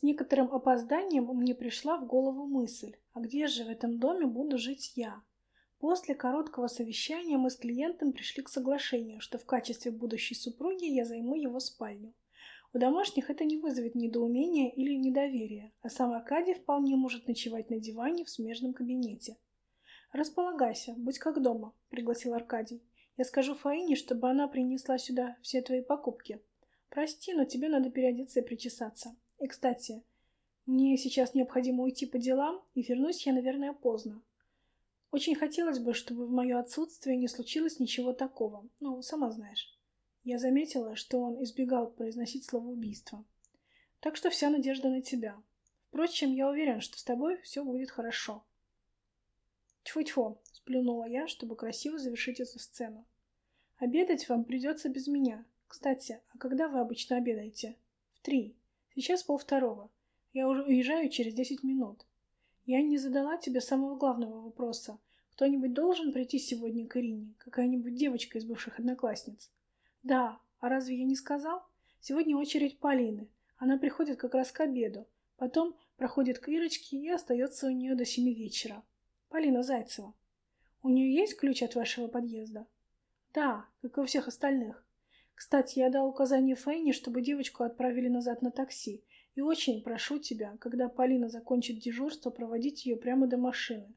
С некоторым опозданием мне пришла в голову мысль, а где же в этом доме буду жить я? После короткого совещания мы с клиентом пришли к соглашению, что в качестве будущей супруги я займу его спальню. У домашних это не вызовет недоумения или недоверия, а сам Аркадий вполне может ночевать на диване в смежном кабинете. «Располагайся, будь как дома», — пригласил Аркадий. «Я скажу Фаине, чтобы она принесла сюда все твои покупки. Прости, но тебе надо переодеться и причесаться. И, кстати, мне сейчас необходимо уйти по делам, и вернусь я, наверное, поздно. Очень хотелось бы, чтобы в мое отсутствие не случилось ничего такого. Ну, сама знаешь. Я заметила, что он избегал произносить слово «убийство». Так что вся надежда на тебя. Впрочем, я уверен, что с тобой все будет хорошо. Тьфу-тьфу, сплюнула я, чтобы красиво завершить эту сцену. Обедать вам придется без меня. Кстати, а когда вы обычно обедаете? В три. Сейчас полвторого. Я уже уезжаю через десять минут. Я не задала тебе самого главного вопроса. Кто-нибудь должен прийти сегодня к Ирине? Какая-нибудь девочка из бывших одноклассниц? Да, а разве я не сказал? Сегодня очередь Полины. Она приходит как раз к обеду. Потом проходит к Ирочке и остается у нее до семи вечера. Полина Зайцева. У нее есть ключ от вашего подъезда? Да, как и у всех остальных. Кстати, я дал указание Фейне, чтобы девочку отправили назад на такси. И очень прошу тебя, когда Полина закончит дежурство, проводить ее прямо до машины.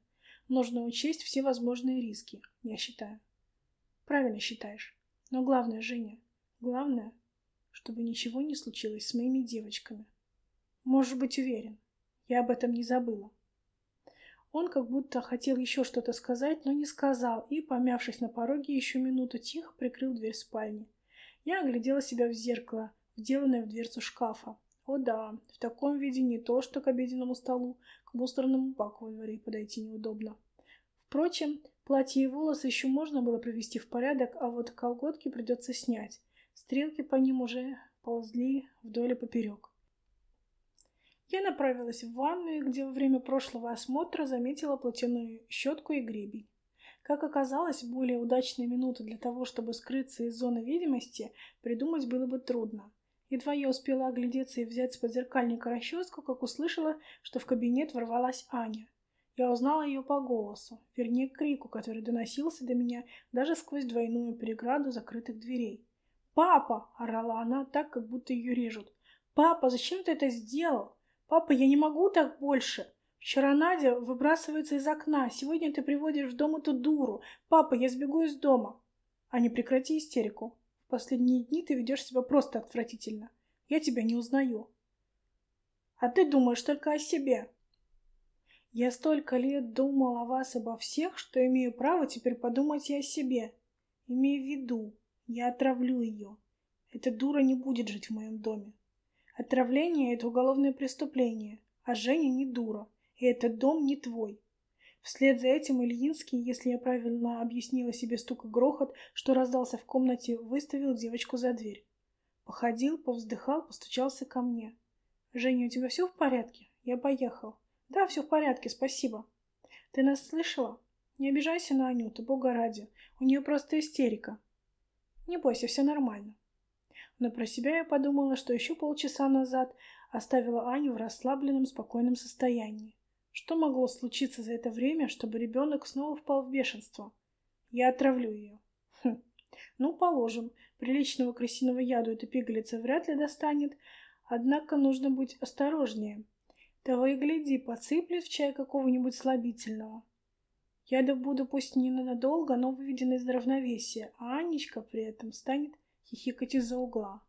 Нужно учесть все возможные риски, я считаю. Правильно считаешь. Но главное, Женя, главное, чтобы ничего не случилось с моими девочками. Можешь быть уверен, я об этом не забыла. Он как будто хотел еще что-то сказать, но не сказал, и, помявшись на пороге еще минуту, тихо прикрыл дверь спальни. Я оглядела себя в зеркало, вделанное в дверцу шкафа. О да, в таком виде не то, что к обеденному столу, к мусорному баку во дворе подойти неудобно. Впрочем, платье и волосы еще можно было привести в порядок, а вот колготки придется снять. Стрелки по ним уже ползли вдоль и поперек. Я направилась в ванную, где во время прошлого осмотра заметила платяную щетку и гребень. Как оказалось, более удачные минуты для того, чтобы скрыться из зоны видимости, придумать было бы трудно. Едва я успела оглядеться и взять с подзеркальника расческу, как услышала, что в кабинет ворвалась Аня. Я узнала ее по голосу, вернее, крику, который доносился до меня даже сквозь двойную переграду закрытых дверей. «Папа!» — орала она так, как будто ее режут. «Папа, зачем ты это сделал? Папа, я не могу так больше! Вчера Надя выбрасывается из окна, сегодня ты приводишь в дом эту дуру. Папа, я сбегу из дома!» «Аня, прекрати истерику!» Последние дни ты ведешь себя просто отвратительно. Я тебя не узнаю. А ты думаешь только о себе. Я столько лет думал о вас обо всех, что имею право теперь подумать и о себе. Имею в виду, я отравлю ее. Эта дура не будет жить в моем доме. Отравление — это уголовное преступление, а Женя не дура, этот дом не твой. Вслед за этим Ильинский, если я правильно объяснила себе стук и грохот, что раздался в комнате, выставил девочку за дверь. Походил, повздыхал, постучался ко мне. «Женя, у тебя все в порядке? Я поехал». «Да, все в порядке, спасибо». «Ты нас слышала? Не обижайся на Анюту, бога ради. У нее просто истерика». «Не бойся, все нормально». Но про себя я подумала, что еще полчаса назад оставила Аню в расслабленном, спокойном состоянии. Что могло случиться за это время, чтобы ребенок снова впал в бешенство? Я отравлю ее. Хм. Ну, положим, приличного крысиного яду эта пигалица вряд ли достанет, однако нужно быть осторожнее. Того и гляди, подсыплет в чай какого-нибудь слабительного. Я буду пусть не ненадолго, но выведена из равновесия, а Анечка при этом станет хихикать из-за угла.